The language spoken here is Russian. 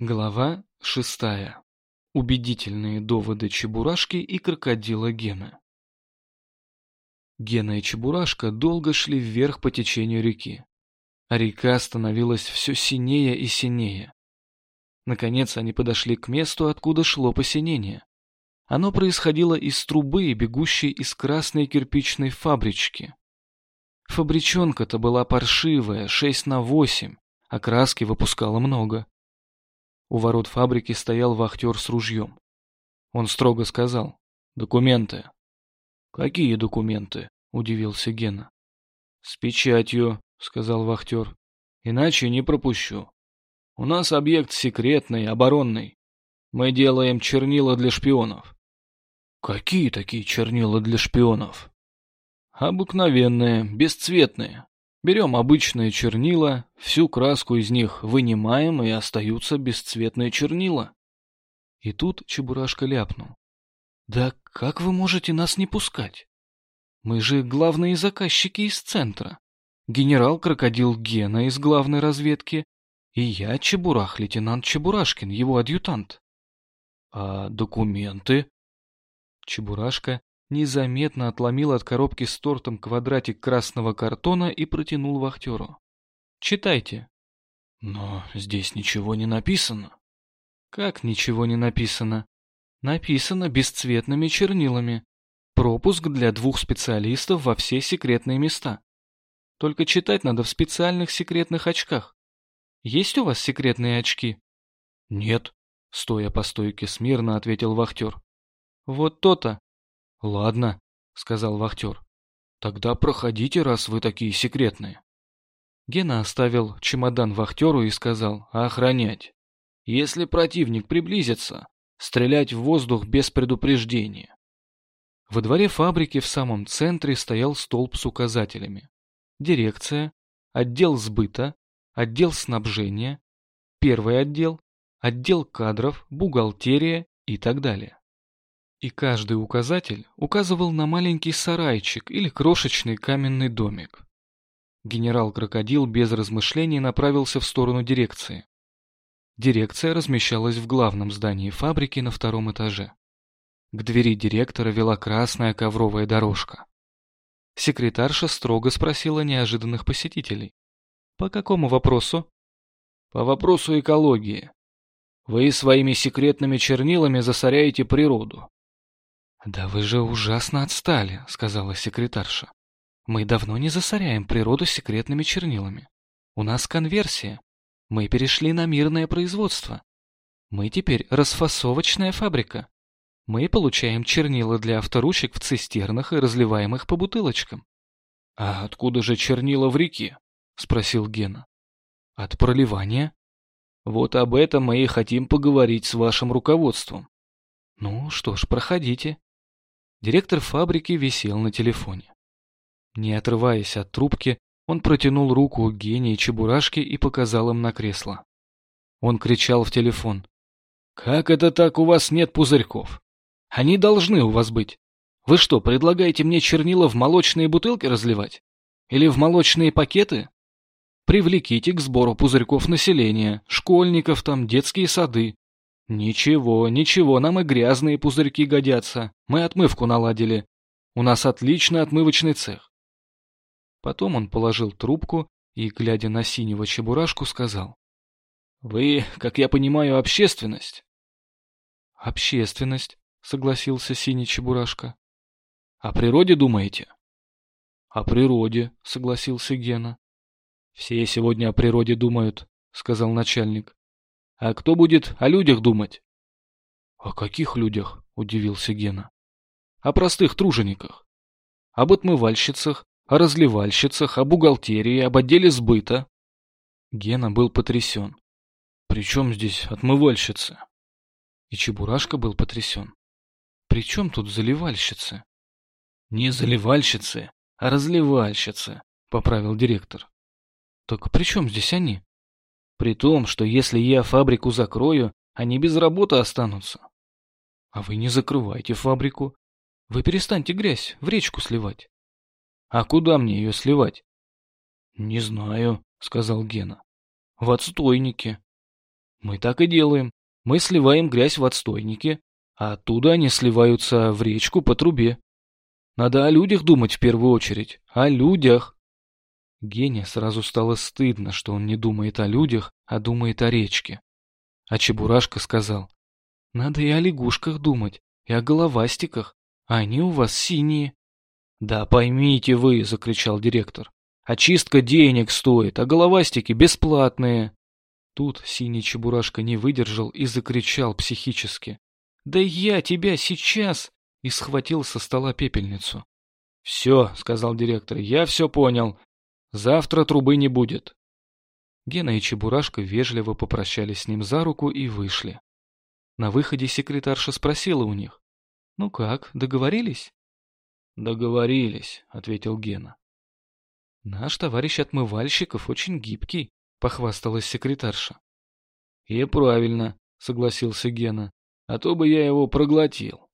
Глава шестая. Убедительные доводы Чебурашки и крокодила Гена. Гена и Чебурашка долго шли вверх по течению реки, а река становилась все синее и синее. Наконец они подошли к месту, откуда шло посинение. Оно происходило из трубы, бегущей из красной кирпичной фабрички. Фабричонка-то была паршивая, шесть на восемь, а краски выпускала много. У ворот фабрики стоял вахтер с ружьем. Он строго сказал «Документы». «Какие документы?» — удивился Гена. «С печатью», — сказал вахтер. «Иначе не пропущу. У нас объект секретный, оборонный. Мы делаем чернила для шпионов». «Какие такие чернила для шпионов?» «Обыкновенные, бесцветные. Берем обычные чернила, всю краску из них вынимаем, и остаются бесцветные чернила. И тут Чебурашка ляпнул. «Да как вы можете нас не пускать? Мы же главные заказчики из центра. Генерал-крокодил Гена из главной разведки, и я Чебурах, лейтенант Чебурашкин, его адъютант». «А документы?» Чебурашка незаметно отломил от коробки с тортом квадратик красного картона и протянул вахтеру. «Читайте». «Но здесь ничего не написано». «Как ничего не написано?» «Написано бесцветными чернилами. Пропуск для двух специалистов во все секретные места. Только читать надо в специальных секретных очках. Есть у вас секретные очки?» «Нет», — стоя по стойке смирно ответил вахтер. «Вот то-то. «Ладно», — сказал вахтер. «Тогда проходите, раз вы такие секретные». Гена оставил чемодан вахтеру и сказал «охранять». «Если противник приблизится, стрелять в воздух без предупреждения». Во дворе фабрики в самом центре стоял столб с указателями. Дирекция, отдел сбыта, отдел снабжения, первый отдел, отдел кадров, бухгалтерия и так далее. И каждый указатель указывал на маленький сарайчик или крошечный каменный домик. Генерал-крокодил без размышлений направился в сторону дирекции. Дирекция размещалась в главном здании фабрики на втором этаже. К двери директора вела красная ковровая дорожка. Секретарша строго спросила неожиданных посетителей. «По какому вопросу?» «По вопросу экологии. Вы своими секретными чернилами засоряете природу. «Да вы же ужасно отстали», — сказала секретарша. «Мы давно не засоряем природу секретными чернилами. У нас конверсия. Мы перешли на мирное производство. Мы теперь расфасовочная фабрика. Мы получаем чернила для авторучек в цистернах и разливаем их по бутылочкам». «А откуда же чернила в реке?» — спросил Гена. «От проливания». «Вот об этом мы и хотим поговорить с вашим руководством». «Ну что ж, проходите», Директор фабрики висел на телефоне. Не отрываясь от трубки, он протянул руку к гении Чебурашки и показал им на кресло. Он кричал в телефон. «Как это так у вас нет пузырьков? Они должны у вас быть. Вы что, предлагаете мне чернила в молочные бутылки разливать? Или в молочные пакеты? Привлеките к сбору пузырьков населения, школьников там, детские сады. «Ничего, ничего, нам и грязные пузырьки годятся. Мы отмывку наладили. У нас отличный отмывочный цех». Потом он положил трубку и, глядя на синего чебурашку, сказал. «Вы, как я понимаю, общественность?» «Общественность», — согласился синий чебурашка. «О природе думаете?» «О природе», — согласился Гена. «Все сегодня о природе думают», — сказал начальник. А кто будет о людях думать? — О каких людях? — удивился Гена. — О простых тружениках. Об отмывальщицах, о разливальщицах, о бухгалтерии, об отделе сбыта. Гена был потрясен. — При чем здесь отмывальщицы? И Чебурашка был потрясен. — При чем тут заливальщицы? — Не заливальщицы, а разливальщицы, — поправил директор. — Так при чем здесь они? При том, что если я фабрику закрою, они без работы останутся. А вы не закрывайте фабрику. Вы перестаньте грязь в речку сливать. А куда мне ее сливать? Не знаю, сказал Гена. В отстойнике. Мы так и делаем. Мы сливаем грязь в отстойнике, а оттуда они сливаются в речку по трубе. Надо о людях думать в первую очередь. О людях. Гене сразу стало стыдно, что он не думает о людях, а думает о речке. А Чебурашка сказал, «Надо и о лягушках думать, и о головастиках, а они у вас синие». «Да поймите вы», — закричал директор, «очистка денег стоит, а головастики бесплатные». Тут синий Чебурашка не выдержал и закричал психически. «Да я тебя сейчас!» и схватил со стола пепельницу. «Все», — сказал директор, — «я все понял. Завтра трубы не будет». Гена и Чебурашка вежливо попрощались с ним за руку и вышли. На выходе секретарша спросила у них. «Ну как, договорились?» «Договорились», — ответил Гена. «Наш товарищ отмывальщиков очень гибкий», — похвасталась секретарша. «И правильно», — согласился Гена, — «а то бы я его проглотил».